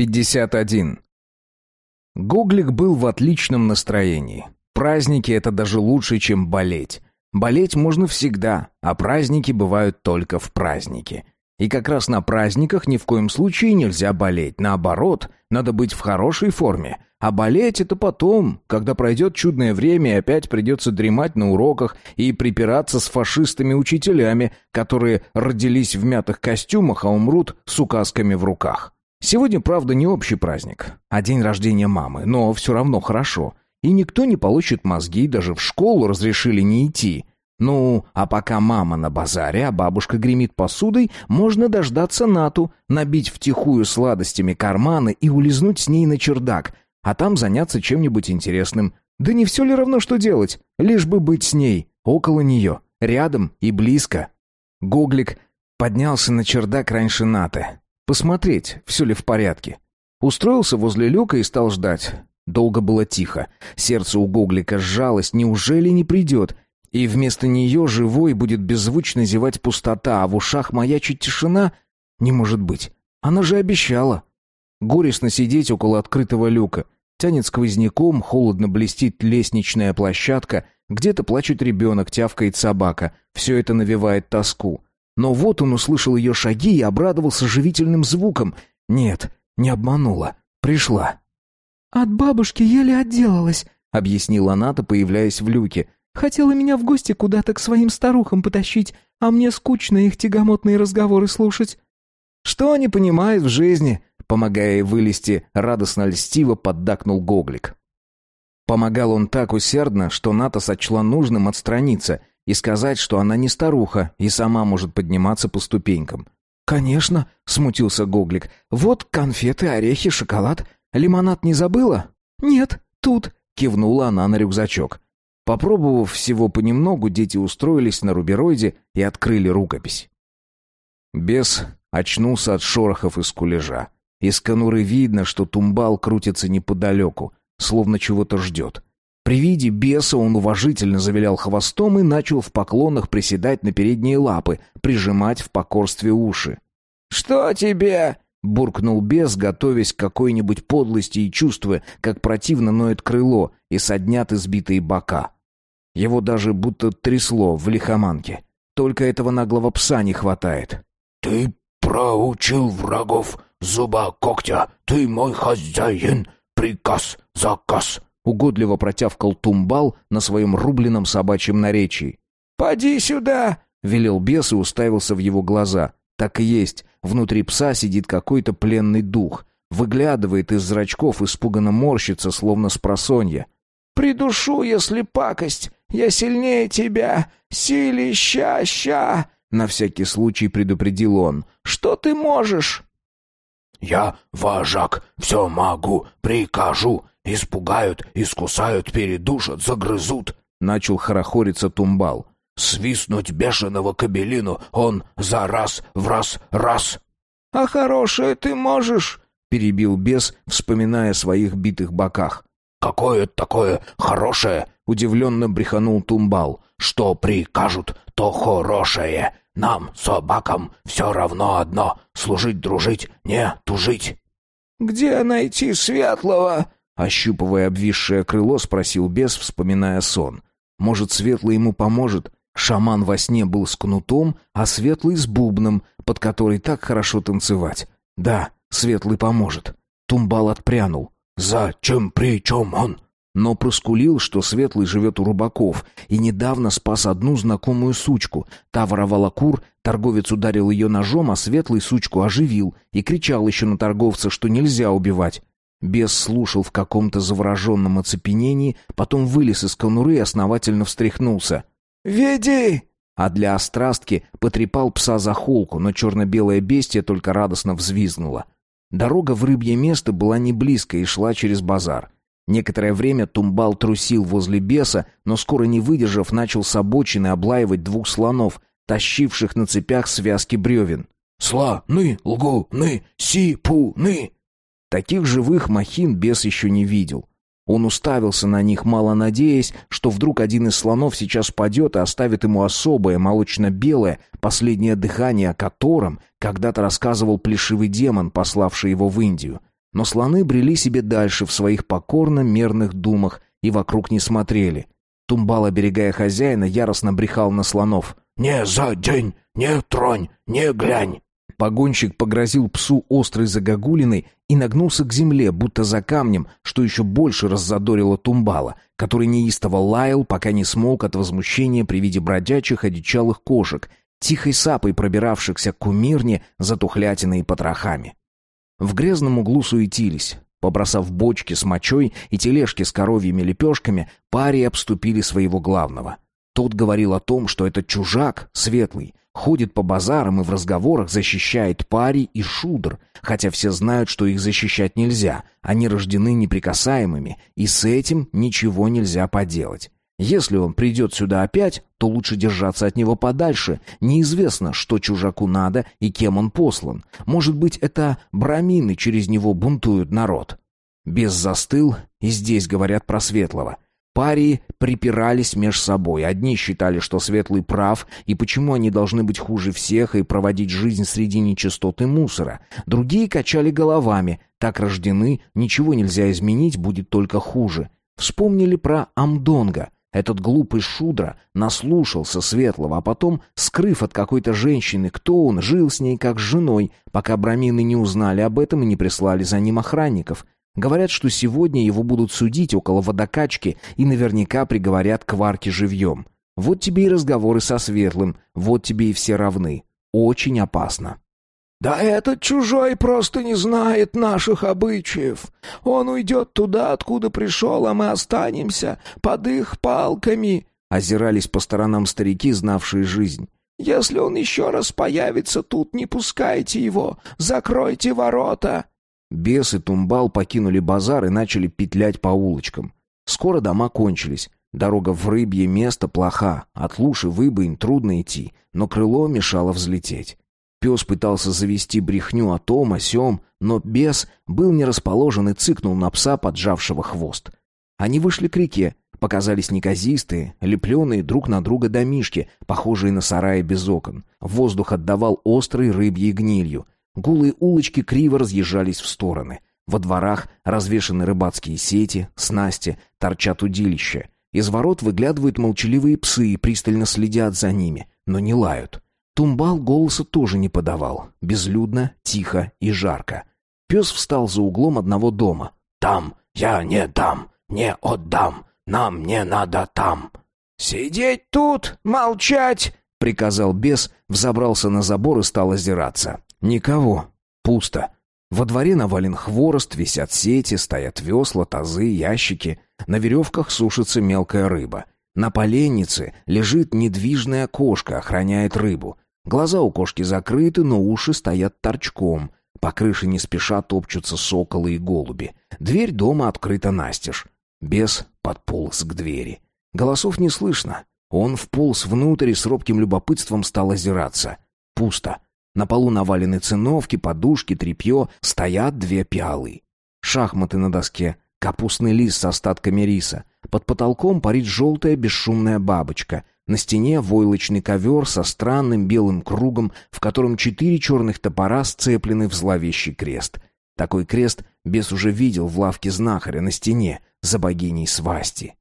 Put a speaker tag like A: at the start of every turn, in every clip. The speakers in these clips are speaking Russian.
A: 51. Гуглик был в отличном настроении. Праздники — это даже лучше, чем болеть. Болеть можно всегда, а праздники бывают только в праздники. И как раз на праздниках ни в коем случае нельзя болеть. Наоборот, надо быть в хорошей форме. А болеть это потом, когда пройдет чудное время и опять придется дремать на уроках и припираться с фашистами-учителями, которые родились в мятых костюмах, а умрут с указками в руках. Сегодня, правда, не общий праздник, а день рождения мамы, но все равно хорошо. И никто не получит мозги, даже в школу разрешили не идти. Ну, а пока мама на базаре, а бабушка гремит посудой, можно дождаться Нату, набить втихую сладостями карманы и улизнуть с ней на чердак, а там заняться чем-нибудь интересным. Да не все ли равно, что делать? Лишь бы быть с ней, около нее, рядом и близко. Гоглик поднялся на чердак раньше Наты. Посмотреть, все ли в порядке. Устроился возле люка и стал ждать. Долго было тихо. Сердце у Гоглика сжалось, неужели не придет? И вместо нее живой будет беззвучно зевать пустота, а в ушах маячит тишина? Не может быть. Она же обещала. Горестно сидеть около открытого люка. Тянет сквозняком, холодно блестит лестничная площадка, где-то плачет ребенок, тявкает собака. Все это навевает тоску. Но вот он услышал ее шаги и обрадовался живительным звуком. Нет, не обманула. Пришла.
B: «От бабушки еле отделалась», —
A: объяснила Ната, появляясь в люке.
B: «Хотела меня в гости куда-то к своим старухам потащить, а мне скучно их тягомотные разговоры слушать».
A: «Что они понимают в жизни?» Помогая ей вылезти, радостно-льстиво поддакнул Гоглик. Помогал он так усердно, что Ната сочла нужным отстраниться и сказать, что она не старуха и сама может подниматься по ступенькам. «Конечно», — смутился Гоглик. «Вот конфеты, орехи, шоколад. Лимонад не забыла?»
B: «Нет, тут», —
A: кивнула она на рюкзачок. Попробовав всего понемногу, дети устроились на рубероиде и открыли рукопись. Бес очнулся от шорохов из кулежа. Из конуры видно, что тумбал крутится неподалеку, словно чего-то ждет. При виде беса он уважительно завилял хвостом и начал в поклонах приседать на передние лапы, прижимать в покорстве уши.
C: «Что тебе?»
A: — буркнул бес, готовясь к какой-нибудь подлости и чувствуя, как противно ноет крыло и соднят избитые бока. Его даже будто трясло в лихоманке. Только этого наглого пса не хватает.
D: «Ты проучил врагов зуба когтя, ты мой хозяин, приказ, заказ»,
A: Угодливо протявкал тумбал на своем рубленном собачьем наречии.
C: «Поди сюда!» — велел бес и уставился в его глаза.
A: Так и есть. Внутри пса сидит какой-то пленный дух. Выглядывает из зрачков, испуганно морщится, словно с просонья.
C: «Придушу, если пакость! Я сильнее тебя! Силища, ща!»
A: На всякий случай предупредил он.
C: «Что ты можешь?»
D: «Я вожак, все могу, прикажу, Испугают, искусают, передушат, загрызут. Начал хорохориться Тумбал. Свистнуть бешеного кабелину он за раз в раз раз.
C: А хорошее ты можешь?
A: Перебил бес, вспоминая своих битых боках.
D: Какое такое хорошее? Удивленно бреханул Тумбал. Что прикажут, то хорошее. Нам, собакам, все равно одно — служить, дружить, не тужить.
C: «Где найти светлого?»
A: Ощупывая обвисшее крыло, спросил бес, вспоминая сон. Может, Светлый ему поможет? Шаман во сне был с кнутом, а Светлый с бубном, под который так хорошо танцевать. Да, Светлый поможет. Тумбал отпрянул.
D: «Зачем при чем он?»
A: Но проскулил, что Светлый живет у рыбаков, и недавно спас одну знакомую сучку. Та воровала кур, торговец ударил ее ножом, а Светлый сучку оживил и кричал еще на торговца, что нельзя убивать. Бес слушал в каком-то завороженном оцепенении, потом вылез из конуры и основательно встряхнулся.
C: «Веди!»
A: А для острастки потрепал пса за холку, но черно-белое бестие только радостно взвизгнуло. Дорога в рыбье место была не близко и шла через базар. Некоторое время Тумбал трусил возле беса, но скоро не выдержав, начал с обочины облаивать двух слонов, тащивших на цепях связки бревен.
D: «Сла-ны, лгу-ны, си-пу-ны!»
A: Таких живых махин бес еще не видел. Он уставился на них, мало надеясь, что вдруг один из слонов сейчас падет и оставит ему особое, молочно-белое, последнее дыхание, о котором когда-то рассказывал плешивый демон, пославший его в Индию. Но слоны брели себе дальше в своих покорно мерных думах и вокруг не смотрели. Тумбал, оберегая хозяина, яростно брехал на слонов.
D: «Не за день, не тронь, не глянь!»
A: Погонщик погрозил псу острой загогулиной и нагнулся к земле, будто за камнем, что еще больше раззадорило Тумбала, который неистово лаял, пока не смолк от возмущения при виде бродячих одичалых кошек, тихой сапой пробиравшихся к умирне за тухлятиной и потрохами. В грязном углу суетились. Побросав бочки с мочой и тележки с коровьими лепешками, пари обступили своего главного. Тот говорил о том, что этот чужак, светлый, ходит по базарам и в разговорах защищает пари и шудр, хотя все знают, что их защищать нельзя, они рождены неприкасаемыми, и с этим ничего нельзя поделать. Если он придет сюда опять, то лучше держаться от него подальше. Неизвестно, что чужаку надо и кем он послан. Может быть, это брамины через него бунтуют народ. Без застыл, и здесь говорят про Светлого. Парии припирались меж собой. Одни считали, что Светлый прав, и почему они должны быть хуже всех и проводить жизнь среди нечистот и мусора. Другие качали головами. Так рождены, ничего нельзя изменить, будет только хуже. Вспомнили про Амдонга — этот глупый шудра наслушался Светлого, а потом, скрыв от какой-то женщины, кто он, жил с ней как с женой, пока брамины не узнали об этом и не прислали за ним охранников. Говорят, что сегодня его будут судить около водокачки и наверняка приговорят к варке живьем. Вот тебе и разговоры со Светлым, вот тебе и все равны. Очень опасно.
C: «Да этот чужой просто не знает наших обычаев. Он уйдет туда, откуда пришел, а мы останемся под их палками», —
A: озирались по сторонам старики, знавшие жизнь.
C: «Если он еще раз появится тут, не пускайте его, закройте ворота».
A: Бес и Тумбал покинули базар и начали петлять по улочкам. Скоро дома кончились. Дорога в рыбье место плоха, от луши выбоин трудно идти, но крыло мешало взлететь. Пес пытался завести брехню о том, о сём, но бес был не расположен и цыкнул на пса, поджавшего хвост. Они вышли к реке, показались неказистые, лепленные друг на друга домишки, похожие на сараи без окон. Воздух отдавал острой рыбьей гнилью. Гулые улочки криво разъезжались в стороны. Во дворах развешаны рыбацкие сети, снасти, торчат удилища. Из ворот выглядывают молчаливые псы и пристально следят за ними, но не лают. Тумбал голоса тоже не подавал. Безлюдно, тихо и жарко. Пес встал за углом одного дома.
D: «Там! Я не дам! Не отдам! Нам не надо там!»
C: «Сидеть тут! Молчать!» — приказал бес, взобрался на забор и стал озираться.
A: «Никого. Пусто. Во дворе навален хворост, висят сети, стоят весла, тазы, ящики. На веревках сушится мелкая рыба. На поленнице лежит недвижная кошка, охраняет рыбу. Глаза у кошки закрыты, но уши стоят торчком. По крыше не спеша топчутся соколы и голуби. Дверь дома открыта настежь. Бес подполз к двери. Голосов не слышно. Он вполз внутрь и с робким любопытством стал озираться. Пусто. На полу навалены циновки, подушки, тряпье, стоят две пиалы. Шахматы на доске, капустный лист с остатками риса. Под потолком парит желтая бесшумная бабочка. На стене войлочный ковер со странным белым кругом, в котором четыре черных топора сцеплены в зловещий крест. Такой крест бес уже видел в лавке знахаря на стене за богиней свасти.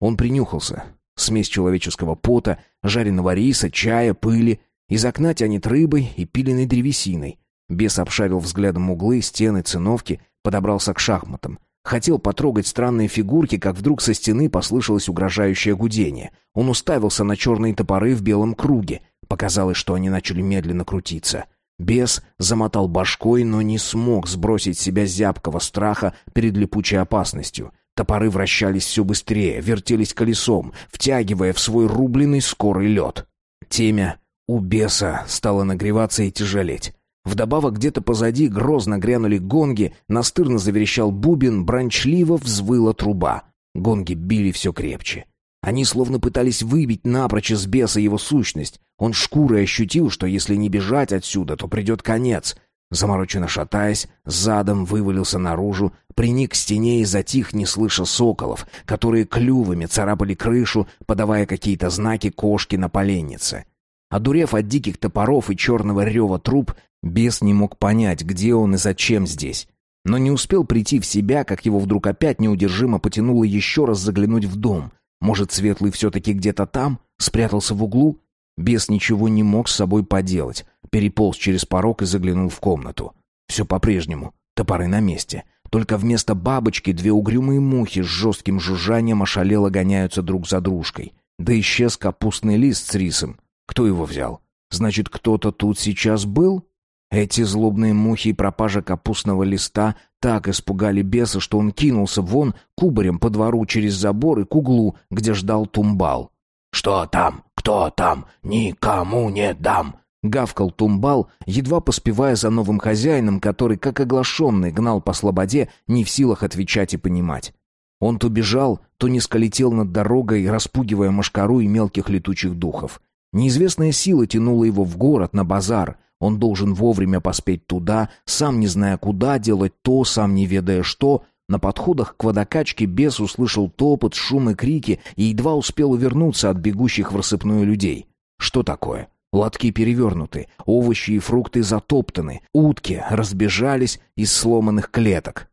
A: Он принюхался. Смесь человеческого пота, жареного риса, чая, пыли. Из окна тянет рыбой и пиленой древесиной. Бес обшарил взглядом углы, стены, циновки, подобрался к шахматам. Хотел потрогать странные фигурки, как вдруг со стены послышалось угрожающее гудение. Он уставился на черные топоры в белом круге. Показалось, что они начали медленно крутиться. Бес замотал башкой, но не смог сбросить с себя зябкого страха перед липучей опасностью. Топоры вращались все быстрее, вертелись колесом, втягивая в свой рубленый скорый лед. Темя у беса стало нагреваться и тяжелеть. Вдобавок где-то позади грозно грянули гонги, настырно заверещал бубен, бранчливо взвыла труба. Гонги били все крепче. Они словно пытались выбить напрочь из беса его сущность. Он шкурой ощутил, что если не бежать отсюда, то придет конец. Замороченно шатаясь, задом вывалился наружу, приник к стене и затих, не слыша соколов, которые клювами царапали крышу, подавая какие-то знаки кошки на поленнице. Одурев от диких топоров и черного рева труб, Бес не мог понять, где он и зачем здесь. Но не успел прийти в себя, как его вдруг опять неудержимо потянуло еще раз заглянуть в дом. Может, Светлый все-таки где-то там, спрятался в углу? Бес ничего не мог с собой поделать. Переполз через порог и заглянул в комнату. Все по-прежнему. Топоры на месте. Только вместо бабочки две угрюмые мухи с жестким жужжанием ошалело гоняются друг за дружкой. Да исчез капустный лист с рисом. Кто его взял? Значит, кто-то тут сейчас был? Эти злобные мухи и пропажа капустного листа так испугали беса, что он кинулся вон кубарем по двору через забор и к углу, где ждал тумбал.
D: «Что там? Кто там? Никому не дам!»
A: Гавкал тумбал, едва поспевая за новым хозяином, который, как оглашенный, гнал по слободе, не в силах отвечать и понимать. Он то бежал, то низко летел над дорогой, распугивая мошкару и мелких летучих духов. Неизвестная сила тянула его в город, на базар. Он должен вовремя поспеть туда, сам не зная куда, делать то, сам не ведая что. На подходах к водокачке бес услышал топот, шум и крики и едва успел увернуться от бегущих в рассыпную людей. Что такое? Лотки перевернуты, овощи и фрукты затоптаны, утки разбежались из сломанных клеток.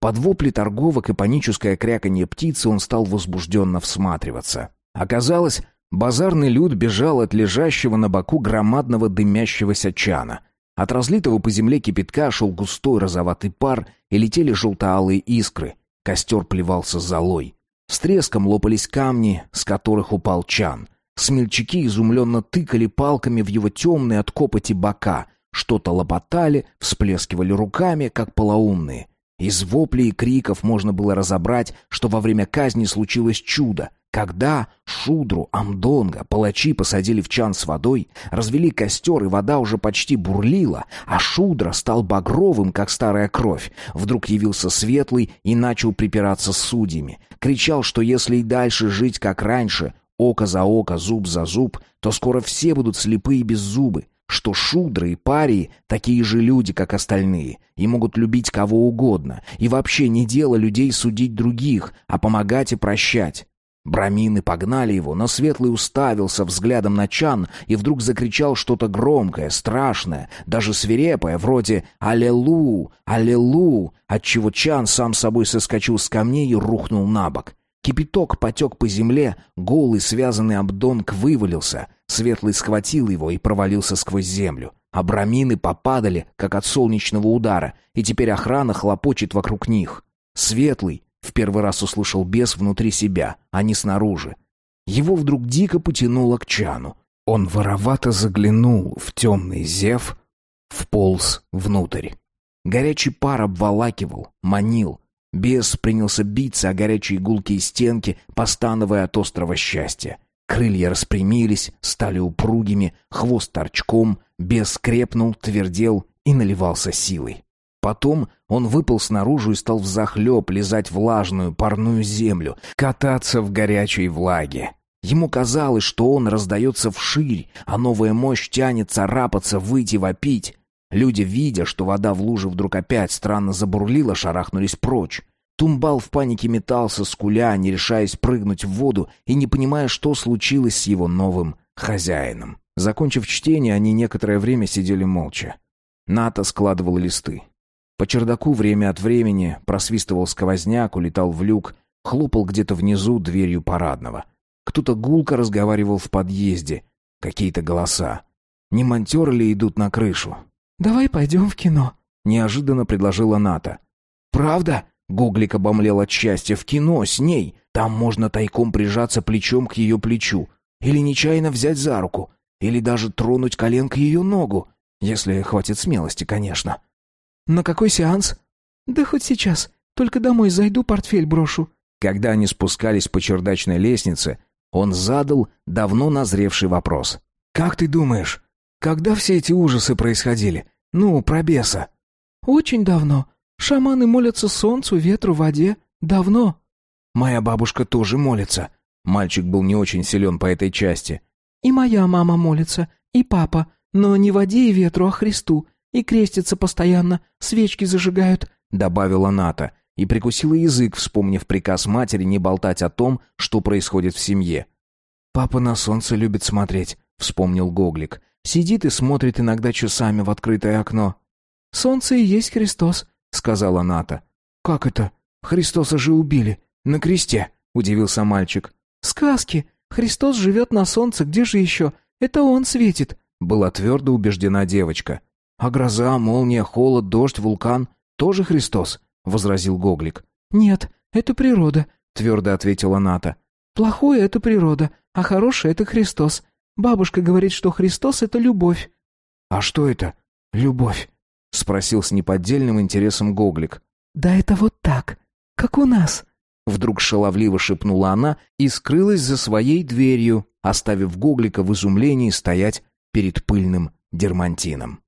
A: Под вопли торговок и паническое кряканье птицы он стал возбужденно всматриваться. Оказалось, базарный люд бежал от лежащего на боку громадного дымящегося чана. От разлитого по земле кипятка шел густой розоватый пар и летели желто-алые искры. Костер плевался золой. С треском лопались камни, с которых упал чан. Смельчаки изумленно тыкали палками в его темные от копоти бока, что-то лопотали, всплескивали руками, как полоумные. Из воплей и криков можно было разобрать, что во время казни случилось чудо, когда Шудру, Амдонга, палачи посадили в чан с водой, развели костер, и вода уже почти бурлила, а Шудра стал багровым, как старая кровь. Вдруг явился светлый и начал припираться с судьями. Кричал, что если и дальше жить как раньше, око за око, зуб за зуб, то скоро все будут слепые без зубы, что шудры и парии такие же люди, как остальные, и могут любить кого угодно, и вообще не дело людей судить других, а помогать и прощать. Брамины погнали его, но Светлый уставился взглядом на Чан и вдруг закричал что-то громкое, страшное, даже свирепое, вроде «Аллилу! Аллилу!», отчего Чан сам собой соскочил с камней и рухнул на бок. Кипяток потек по земле, голый связанный обдонг вывалился. Светлый схватил его и провалился сквозь землю. Абрамины попадали, как от солнечного удара, и теперь охрана хлопочет вокруг них. Светлый в первый раз услышал бес внутри себя, а не снаружи. Его вдруг дико потянуло к чану. Он воровато заглянул в темный зев, вполз внутрь. Горячий пар обволакивал, манил, Бес принялся биться о горячие гулкие стенки, постановая от острого счастья. Крылья распрямились, стали упругими, хвост торчком, бес крепнул, твердел и наливался силой. Потом он выпал снаружи и стал взахлеб лизать влажную парную землю, кататься в горячей влаге. Ему казалось, что он раздается вширь, а новая мощь тянет царапаться, выйти, вопить. Люди, видя, что вода в луже вдруг опять странно забурлила, шарахнулись прочь. Тумбал в панике метался, скуля, не решаясь прыгнуть в воду и не понимая, что случилось с его новым хозяином. Закончив чтение, они некоторое время сидели молча. Ната складывал листы. По чердаку время от времени просвистывал сквозняк, улетал в люк, хлопал где-то внизу дверью парадного. Кто-то гулко разговаривал в подъезде. Какие-то голоса. Не монтеры ли идут на крышу?
B: «Давай пойдем в кино», —
A: неожиданно предложила Ната.
C: «Правда?» — Гуглик обомлел от счастья. «В кино, с ней. Там можно тайком прижаться плечом к ее плечу. Или нечаянно взять за руку. Или даже тронуть коленкой ее ногу. Если хватит смелости, конечно».
B: «На какой сеанс?» «Да хоть сейчас. Только домой зайду, портфель брошу».
A: Когда они спускались по чердачной лестнице, он задал давно назревший вопрос.
C: «Как ты думаешь, когда все эти ужасы происходили? Ну, про беса.
B: Очень давно. Шаманы молятся солнцу, ветру, воде. Давно.
C: Моя бабушка тоже молится. Мальчик был не очень силен по этой части.
B: И моя мама молится, и папа, но не воде и ветру, а Христу. И крестятся постоянно, свечки зажигают,
A: добавила Ната и прикусила язык, вспомнив приказ матери не болтать о том, что происходит в семье.
C: Папа на солнце любит смотреть, вспомнил Гоглик. Сидит и смотрит иногда часами в открытое окно.
B: «Солнце и есть Христос», —
A: сказала Ната.
C: «Как это? Христоса же убили. На кресте», — удивился мальчик.
B: «Сказки. Христос живет на солнце, где же еще? Это он светит», —
A: была твердо убеждена девочка.
C: «А гроза, молния, холод, дождь, вулкан — тоже Христос?» — возразил Гоглик.
B: «Нет, это природа», —
A: твердо ответила Ната.
B: «Плохое — это природа, а хорошее — это Христос. Бабушка говорит, что Христос — это любовь».
C: «А что это? Любовь?» — спросил с неподдельным интересом Гоглик.
B: «Да это вот так, как у нас», —
A: вдруг шаловливо шепнула она и скрылась за своей дверью, оставив Гоглика в изумлении стоять перед пыльным дермантином.